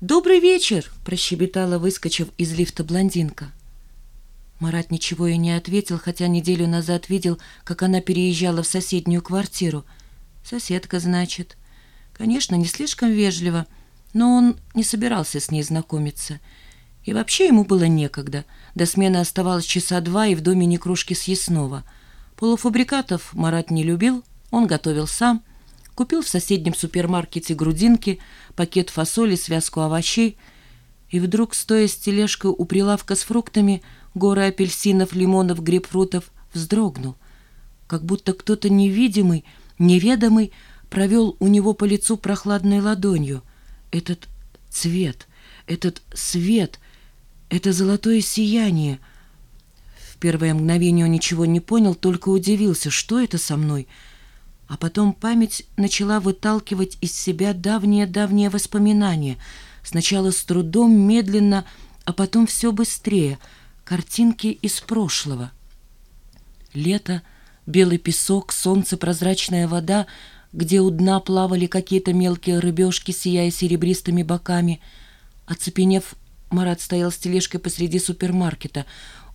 «Добрый вечер!» – прощебетала, выскочив из лифта блондинка. Марат ничего и не ответил, хотя неделю назад видел, как она переезжала в соседнюю квартиру. Соседка, значит. Конечно, не слишком вежливо, но он не собирался с ней знакомиться. И вообще ему было некогда. До смены оставалось часа два, и в доме ни кружки съестного. Полуфабрикатов Марат не любил, он готовил сам – купил в соседнем супермаркете грудинки, пакет фасоли, связку овощей, и вдруг, стоя с тележкой у прилавка с фруктами, горы апельсинов, лимонов, грейпфрутов, вздрогнул, как будто кто-то невидимый, неведомый провел у него по лицу прохладной ладонью. Этот цвет, этот свет, это золотое сияние. В первое мгновение он ничего не понял, только удивился, что это со мной — а потом память начала выталкивать из себя давние-давние воспоминания. Сначала с трудом, медленно, а потом все быстрее. Картинки из прошлого. Лето, белый песок, солнце, прозрачная вода, где у дна плавали какие-то мелкие рыбешки, сияя серебристыми боками. Оцепенев, Марат стоял с тележкой посреди супермаркета.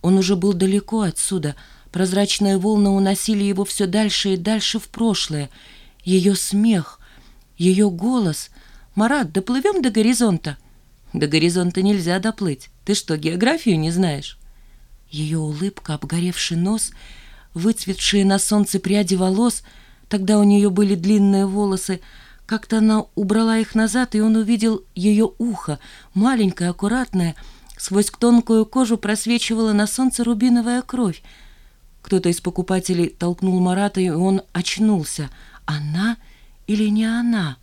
Он уже был далеко отсюда — Прозрачные волны уносили его все дальше и дальше в прошлое. Ее смех, ее голос. «Марат, доплывем до горизонта?» «До горизонта нельзя доплыть. Ты что, географию не знаешь?» Ее улыбка, обгоревший нос, выцветшие на солнце пряди волос, тогда у нее были длинные волосы, как-то она убрала их назад, и он увидел ее ухо, маленькое, аккуратное, сквозь тонкую кожу просвечивала на солнце рубиновая кровь. Кто-то из покупателей толкнул Марата, и он очнулся. Она или не она?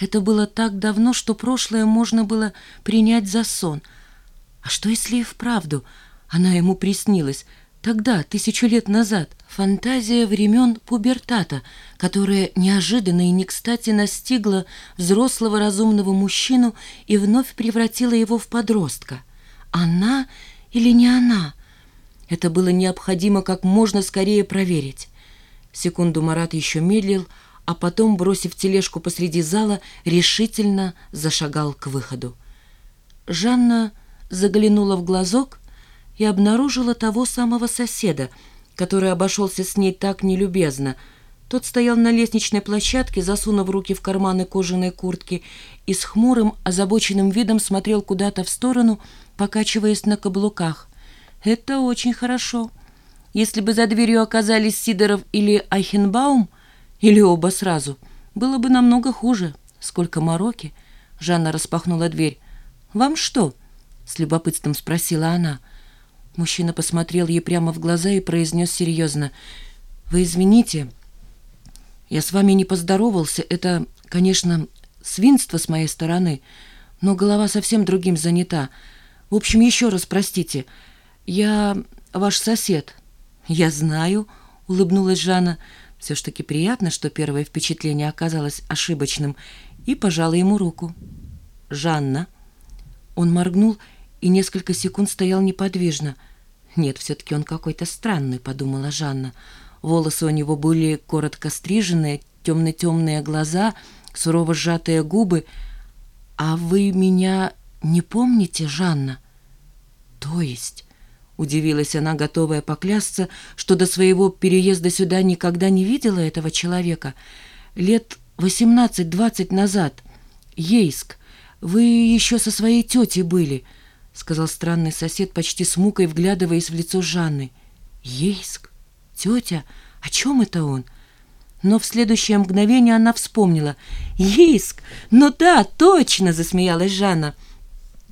Это было так давно, что прошлое можно было принять за сон. А что, если и вправду она ему приснилась? Тогда, тысячу лет назад, фантазия времен пубертата, которая неожиданно и не кстати настигла взрослого разумного мужчину и вновь превратила его в подростка. Она или не она? Это было необходимо как можно скорее проверить. Секунду Марат еще медлил, а потом, бросив тележку посреди зала, решительно зашагал к выходу. Жанна заглянула в глазок и обнаружила того самого соседа, который обошелся с ней так нелюбезно. Тот стоял на лестничной площадке, засунув руки в карманы кожаной куртки, и с хмурым, озабоченным видом смотрел куда-то в сторону, покачиваясь на каблуках. Это очень хорошо. Если бы за дверью оказались Сидоров или Айхенбаум, или оба сразу, было бы намного хуже. Сколько мороки. Жанна распахнула дверь. «Вам что?» — с любопытством спросила она. Мужчина посмотрел ей прямо в глаза и произнес серьезно. «Вы извините, я с вами не поздоровался. Это, конечно, свинство с моей стороны, но голова совсем другим занята. В общем, еще раз простите». «Я ваш сосед». «Я знаю», — улыбнулась Жанна. Все ж таки приятно, что первое впечатление оказалось ошибочным, и пожала ему руку. «Жанна». Он моргнул и несколько секунд стоял неподвижно. «Нет, все-таки он какой-то странный», — подумала Жанна. Волосы у него были коротко стриженные, темно-темные глаза, сурово сжатые губы. «А вы меня не помните, Жанна?» «То есть?» Удивилась она, готовая поклясться, что до своего переезда сюда никогда не видела этого человека. Лет восемнадцать-двадцать назад. Ейск, вы еще со своей тетей были, сказал странный сосед, почти с мукой вглядываясь в лицо Жанны. Ейск? Тетя? О чем это он? Но в следующее мгновение она вспомнила. «Ейск! Ну да, точно!» — засмеялась Жанна.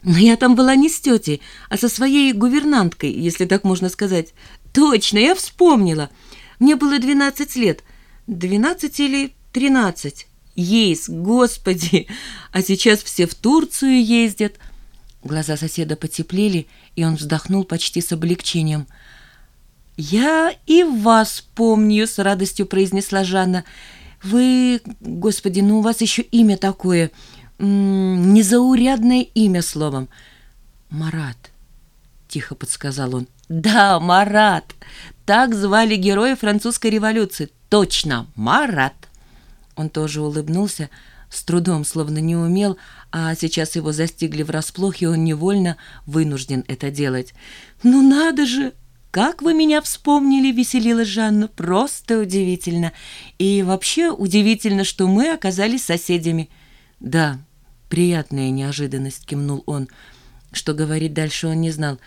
Но я там была не с тетей, а со своей гувернанткой, если так можно сказать. Точно, я вспомнила. Мне было 12 лет. 12 или 13. Есть, господи! А сейчас все в Турцию ездят. Глаза соседа потеплели, и он вздохнул почти с облегчением. «Я и вас помню», — с радостью произнесла Жанна. «Вы, господи, ну у вас еще имя такое незаурядное имя словом. Марат, тихо подсказал он. Да, Марат. Так звали героя французской революции. Точно, Марат. Он тоже улыбнулся, с трудом, словно не умел, а сейчас его застигли врасплох, и он невольно вынужден это делать. «Ну надо же! Как вы меня вспомнили!» — веселилась Жанна. «Просто удивительно! И вообще удивительно, что мы оказались соседями». «Да, приятная неожиданность», — кивнул он. Что говорить дальше он не знал.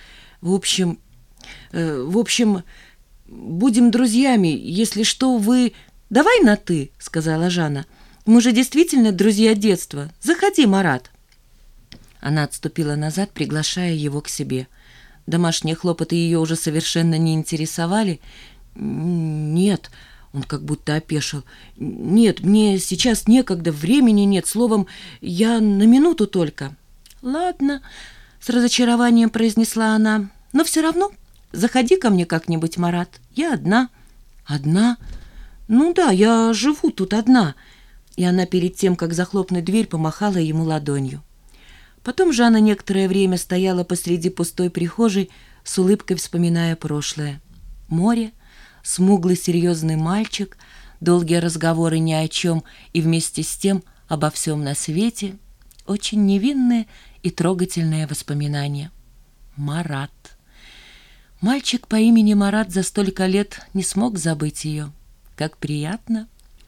«В общем, э, в общем, будем друзьями. Если что, вы...» «Давай на «ты», — сказала Жанна. Мы же действительно друзья детства. Заходи, Марат». Она отступила назад, приглашая его к себе. Домашние хлопоты ее уже совершенно не интересовали. «Нет», — он как будто опешил, «нет, мне сейчас некогда, времени нет, словом, я на минуту только». «Ладно», — с разочарованием произнесла она, «но все равно заходи ко мне как-нибудь, Марат, я одна». «Одна? Ну да, я живу тут одна» и она перед тем, как захлопнуть дверь, помахала ему ладонью. Потом Жанна некоторое время стояла посреди пустой прихожей, с улыбкой вспоминая прошлое. Море, смуглый серьезный мальчик, долгие разговоры ни о чем и вместе с тем обо всем на свете, очень невинные и трогательные воспоминания. Марат. Мальчик по имени Марат за столько лет не смог забыть ее. Как приятно!